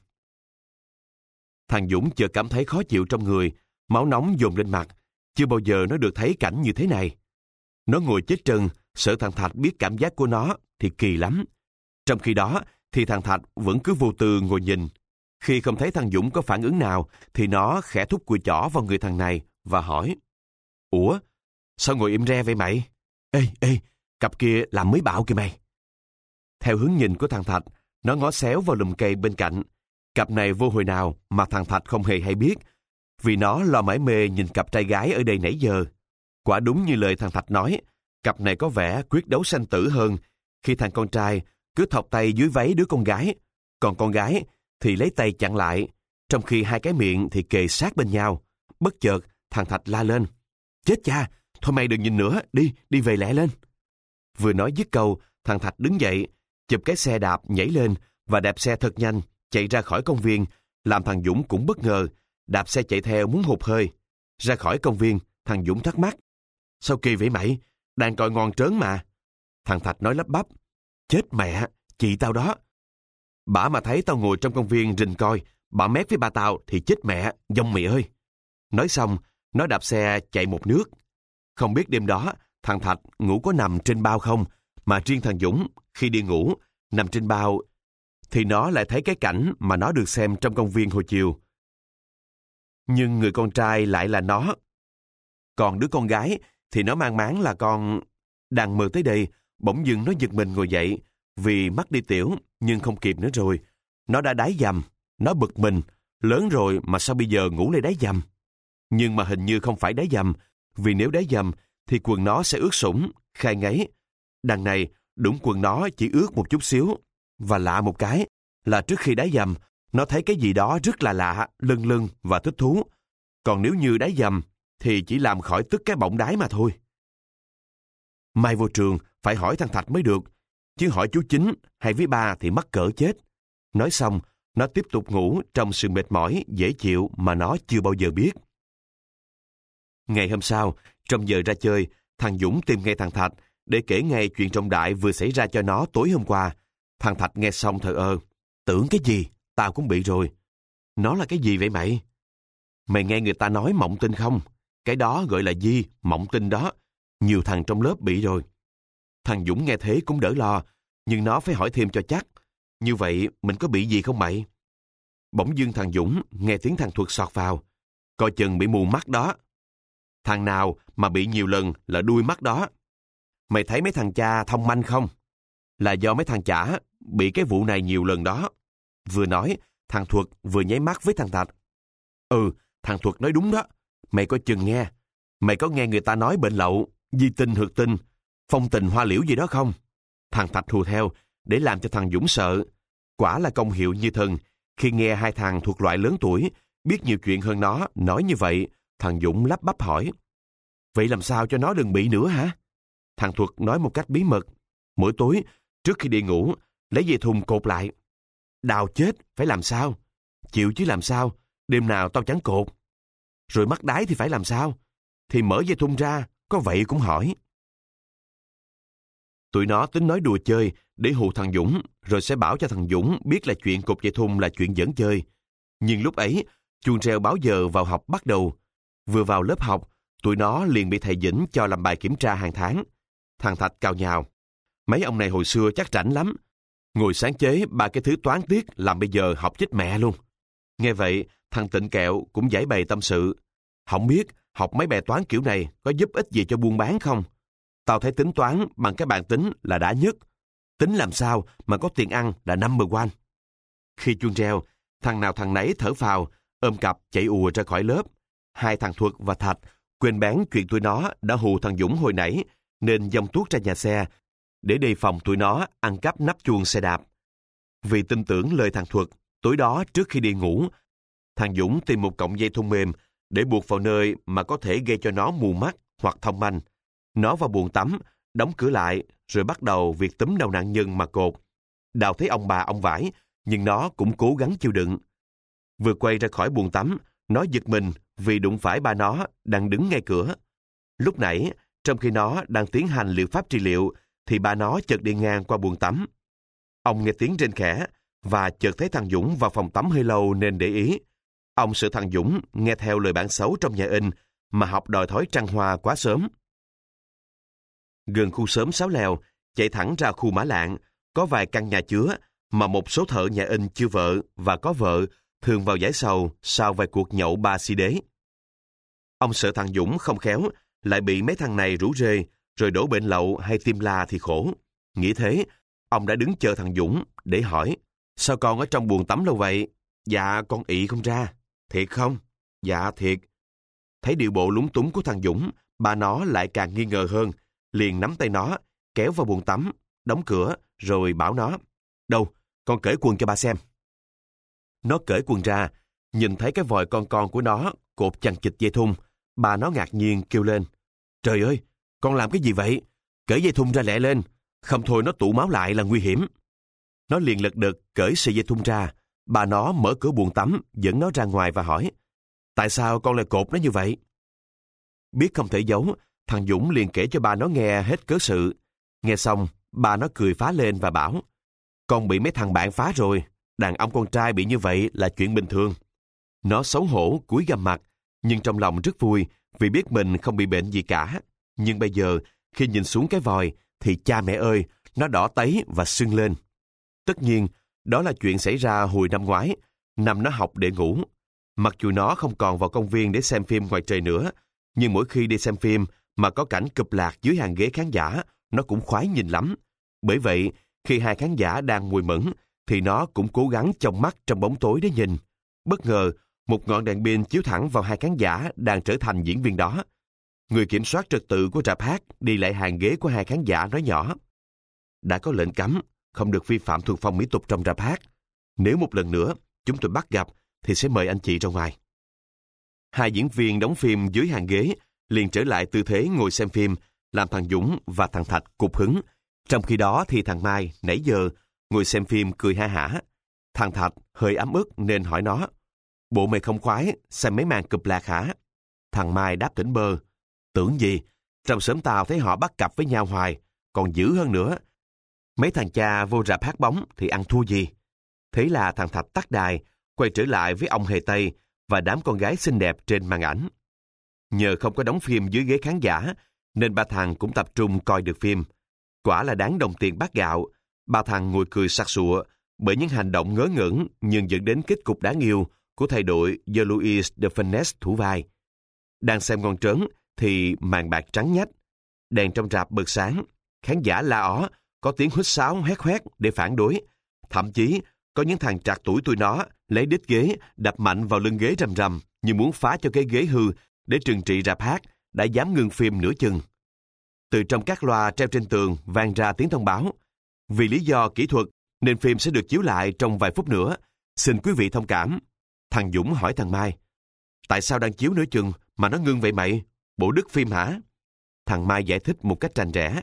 Thằng Dũng chợt cảm thấy khó chịu trong người, máu nóng dồn lên mặt. Chưa bao giờ nó được thấy cảnh như thế này. Nó ngồi chết trần, sợ thằng Thạch biết cảm giác của nó thì kỳ lắm. Trong khi đó thì thằng Thạch vẫn cứ vô tư ngồi nhìn. Khi không thấy thằng Dũng có phản ứng nào thì nó khẽ thúc cùi chỏ vào người thằng này và hỏi Ủa, sao ngồi im re vậy mày? Ê, ê, cặp kia làm mới bảo kìa mày. Theo hướng nhìn của thằng Thạch, nó ngó xéo vào lùm cây bên cạnh. Cặp này vô hồi nào mà thằng Thạch không hề hay biết, vì nó lo mãi mê nhìn cặp trai gái ở đây nãy giờ. Quả đúng như lời thằng Thạch nói, cặp này có vẻ quyết đấu sanh tử hơn khi thằng con trai cứ thọc tay dưới váy đứa con gái, còn con gái thì lấy tay chặn lại, trong khi hai cái miệng thì kề sát bên nhau. Bất chợt, thằng Thạch la lên. Chết cha, thôi mày đừng nhìn nữa, đi, đi về lẹ lên. Vừa nói dứt câu, thằng Thạch đứng dậy, chụp cái xe đạp nhảy lên và đạp xe thật nhanh, chạy ra khỏi công viên, làm thằng Dũng cũng bất ngờ, đạp xe chạy theo muốn hụt hơi. Ra khỏi công viên, thằng Dũng thắc mắc. Sao kỳ vậy mày? Đang coi ngon trớn mà. Thằng Thạch nói lắp bắp. Chết mẹ, chị tao đó. Bà mà thấy tao ngồi trong công viên rình coi, bà mét với ba tao thì chết mẹ, dông mị ơi. Nói xong, nó đạp xe chạy một nước. Không biết đêm đó, thằng Thạch ngủ có nằm trên bao không, mà riêng thằng Dũng, khi đi ngủ, nằm trên bao, thì nó lại thấy cái cảnh mà nó được xem trong công viên hồi chiều. Nhưng người con trai lại là nó. Còn đứa con gái thì nó mang máng là con... Đang mơ tới đây, bỗng dưng nó giật mình ngồi dậy, vì mắt đi tiểu, nhưng không kịp nữa rồi. Nó đã đái dầm, nó bực mình, lớn rồi mà sao bây giờ ngủ lại đáy dầm. Nhưng mà hình như không phải đáy dầm, vì nếu đáy dầm thì quần nó sẽ ướt sũng, khai ngáy. Đằng này, đúng quần nó chỉ ướt một chút xíu. Và lạ một cái là trước khi đáy dầm, nó thấy cái gì đó rất là lạ, lưng lưng và thích thú. Còn nếu như đáy dầm, thì chỉ làm khỏi tức cái bọng đái mà thôi. Mai vô trường phải hỏi thằng Thạch mới được, chứ hỏi chú Chính hay với ba thì mắc cỡ chết. Nói xong, nó tiếp tục ngủ trong sự mệt mỏi, dễ chịu mà nó chưa bao giờ biết. Ngày hôm sau, trong giờ ra chơi, thằng Dũng tìm ngay thằng Thạch để kể ngay chuyện trọng đại vừa xảy ra cho nó tối hôm qua. Thằng Thạch nghe xong thờ ơ. Tưởng cái gì? Tao cũng bị rồi. Nó là cái gì vậy mày? Mày nghe người ta nói mộng tinh không? Cái đó gọi là gì mộng tinh đó. Nhiều thằng trong lớp bị rồi. Thằng Dũng nghe thế cũng đỡ lo, nhưng nó phải hỏi thêm cho chắc. Như vậy mình có bị gì không mày? Bỗng dưng thằng Dũng nghe tiếng thằng Thuật sọt vào. Coi chừng bị mù mắt đó. Thằng nào mà bị nhiều lần là đuôi mắt đó. Mày thấy mấy thằng cha thông manh không? Là do mấy thằng chả bị cái vụ này nhiều lần đó. Vừa nói, thằng Thuật vừa nháy mắt với thằng Thạch. Ừ, thằng Thuật nói đúng đó. Mày có chừng nghe. Mày có nghe người ta nói bệnh lậu, di tinh hược tinh, phong tình hoa liễu gì đó không? Thằng Thạch hù theo, để làm cho thằng Dũng sợ. Quả là công hiệu như thần. Khi nghe hai thằng thuộc loại lớn tuổi, biết nhiều chuyện hơn nó, nói như vậy, thằng Dũng lắp bắp hỏi. Vậy làm sao cho nó đừng bị nữa hả? Thằng Thuật nói một cách bí mật. Mỗi tối, trước khi đi ngủ, lấy dây thùng cột lại. Đào chết, phải làm sao? Chịu chứ làm sao? Đêm nào tao chẳng cột. Rồi mắt đái thì phải làm sao? Thì mở dây thun ra, có vậy cũng hỏi. Tụi nó tính nói đùa chơi để hù thằng Dũng, rồi sẽ bảo cho thằng Dũng biết là chuyện cột dây thun là chuyện dẫn chơi. Nhưng lúc ấy, chuông reo báo giờ vào học bắt đầu. Vừa vào lớp học, tụi nó liền bị thầy Dĩnh cho làm bài kiểm tra hàng tháng. Thằng Thạch cao nhào. Mấy ông này hồi xưa chắc rảnh lắm. Ngồi sáng chế ba cái thứ toán tiết làm bây giờ học chết mẹ luôn. Nghe vậy, thằng Tịnh Kẹo cũng giải bày tâm sự. Không biết học mấy bài toán kiểu này có giúp ích gì cho buôn bán không? Tao thấy tính toán bằng cái bàn tính là đã nhất. Tính làm sao mà có tiền ăn là number one. Khi chuông reo, thằng nào thằng nấy thở phào, ôm cặp chạy ùa ra khỏi lớp. Hai thằng Thuật và Thạch quên bán chuyện tụi nó đã hù thằng Dũng hồi nãy, nên dông tuốt ra nhà xe để đề phòng tụi nó ăn cắp nắp chuông xe đạp. Vì tin tưởng lời thằng Thuật, tối đó trước khi đi ngủ, thằng Dũng tìm một cọng dây thun mềm để buộc vào nơi mà có thể gây cho nó mù mắt hoặc thông manh. Nó vào buồng tắm, đóng cửa lại, rồi bắt đầu việc túm đầu nạn nhân mà cột. Đào thấy ông bà ông vải, nhưng nó cũng cố gắng chịu đựng. Vừa quay ra khỏi buồng tắm, nó giật mình vì đụng phải ba nó đang đứng ngay cửa. Lúc nãy, trong khi nó đang tiến hành liệu pháp trị liệu, thì ba nó chợt đi ngang qua buồng tắm. Ông nghe tiếng trên khẽ và chợt thấy thằng Dũng vào phòng tắm hơi lâu nên để ý. Ông sợ thằng Dũng nghe theo lời bản xấu trong nhà in mà học đòi thói trăng hoa quá sớm. Gần khu sớm Sáu Lèo, chạy thẳng ra khu Mã Lạng, có vài căn nhà chứa mà một số thợ nhà in chưa vợ và có vợ thường vào giải sầu sau vài cuộc nhậu ba si đế. Ông sợ thằng Dũng không khéo, lại bị mấy thằng này rủ rê, rồi đổ bệnh lậu hay tim la thì khổ. Nghĩ thế, ông đã đứng chờ thằng Dũng để hỏi, sao con ở trong buồng tắm lâu vậy? Dạ, con ị không ra. Thiệt không? Dạ, thiệt. Thấy điệu bộ lúng túng của thằng Dũng, bà nó lại càng nghi ngờ hơn, liền nắm tay nó, kéo vào buồng tắm, đóng cửa, rồi bảo nó, đâu, con cởi quần cho ba xem. Nó cởi quần ra, nhìn thấy cái vòi con con của nó cột chằng chịch dây thun. Bà nó ngạc nhiên kêu lên. Trời ơi, con làm cái gì vậy? Cởi dây thun ra lẹ lên, không thôi nó tụ máu lại là nguy hiểm. Nó liền lật đật cởi sợi dây thun ra. Bà nó mở cửa buồng tắm, dẫn nó ra ngoài và hỏi. Tại sao con lại cột nó như vậy? Biết không thể giấu, thằng Dũng liền kể cho bà nó nghe hết cớ sự. Nghe xong, bà nó cười phá lên và bảo. Con bị mấy thằng bạn phá rồi, đàn ông con trai bị như vậy là chuyện bình thường. Nó xấu hổ, cúi gằm mặt, nhưng trong lòng rất vui vì biết mình không bị bệnh gì cả. Nhưng bây giờ, khi nhìn xuống cái vòi, thì cha mẹ ơi, nó đỏ tấy và sưng lên. Tất nhiên, đó là chuyện xảy ra hồi năm ngoái, năm nó học để ngủ. Mặc dù nó không còn vào công viên để xem phim ngoài trời nữa, nhưng mỗi khi đi xem phim mà có cảnh cụp lạc dưới hàng ghế khán giả, nó cũng khoái nhìn lắm. Bởi vậy, khi hai khán giả đang mùi mẫn, thì nó cũng cố gắng trong mắt trong bóng tối để nhìn. Bất ngờ, một ngọn đèn pin chiếu thẳng vào hai khán giả đang trở thành diễn viên đó. Người kiểm soát trật tự của rạp hát đi lại hàng ghế của hai khán giả nói nhỏ. đã có lệnh cấm, không được vi phạm thuần phong mỹ tục trong rạp hát. Nếu một lần nữa chúng tôi bắt gặp, thì sẽ mời anh chị ra ngoài. Hai diễn viên đóng phim dưới hàng ghế liền trở lại tư thế ngồi xem phim, làm thằng Dũng và thằng Thạch cục hứng. Trong khi đó thì thằng Mai nãy giờ ngồi xem phim cười ha hả. Thằng Thạch hơi ấm ức nên hỏi nó, bộ mày không khoái, xem mấy màn cụp lạc hả? Thằng Mai đáp tỉnh bơ, tưởng gì, trong sớm tao thấy họ bắt cặp với nhau hoài, còn dữ hơn nữa. Mấy thằng cha vô rạp hát bóng thì ăn thua gì? Thế là thằng Thạch tắt đài, quay trở lại với ông Hề Tây và đám con gái xinh đẹp trên màn ảnh. Nhờ không có đóng phim dưới ghế khán giả, nên ba thằng cũng tập trung coi được phim. Quả là đáng đồng tiền bát gạo, ba thằng ngồi cười sặc sụa bởi những hành động ngớ ngẩn nhưng dẫn đến kết cục đáng yêu của thầy đội do Louis de Funès thủ vai. Đang xem ngon trớn thì màn bạc trắng nhách. Đèn trong rạp bật sáng, khán giả la ó, có tiếng hít sáo hét hoét để phản đối. Thậm chí, có những thằng trạc tuổi tôi nó lấy đít ghế, đập mạnh vào lưng ghế rầm rầm như muốn phá cho cái ghế hư để trừng trị rạp hát, đã dám ngưng phim nửa chừng. Từ trong các loa treo trên tường vang ra tiếng thông báo. Vì lý do kỹ thuật nên phim sẽ được chiếu lại trong vài phút nữa. Xin quý vị thông cảm. Thằng Dũng hỏi thằng Mai. Tại sao đang chiếu nửa chừng mà nó ngưng vậy mày? Bộ đứt phim hả? Thằng Mai giải thích một cách trành rẽ.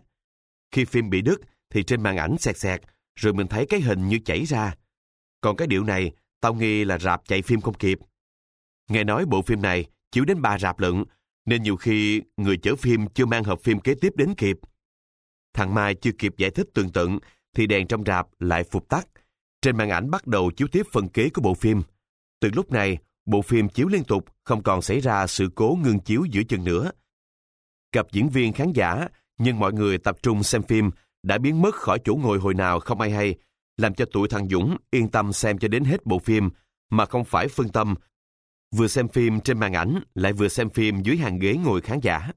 Khi phim bị đứt thì trên màn ảnh xẹt xẹt rồi mình thấy cái hình như chảy ra. Còn cái điệu này, tao nghi là rạp chạy phim không kịp. Nghe nói bộ phim này chiếu đến ba rạp lận, nên nhiều khi người chở phim chưa mang hộp phim kế tiếp đến kịp. Thằng Mai chưa kịp giải thích tường tận, thì đèn trong rạp lại phục tắt. Trên màn ảnh bắt đầu chiếu tiếp phần kế của bộ phim. Từ lúc này, bộ phim chiếu liên tục, không còn xảy ra sự cố ngưng chiếu giữa chừng nữa. Cặp diễn viên khán giả, nhưng mọi người tập trung xem phim, đã biến mất khỏi chỗ ngồi hồi nào không ai hay, làm cho tụi thằng Dũng yên tâm xem cho đến hết bộ phim, mà không phải phân tâm. Vừa xem phim trên màn ảnh, lại vừa xem phim dưới hàng ghế ngồi khán giả.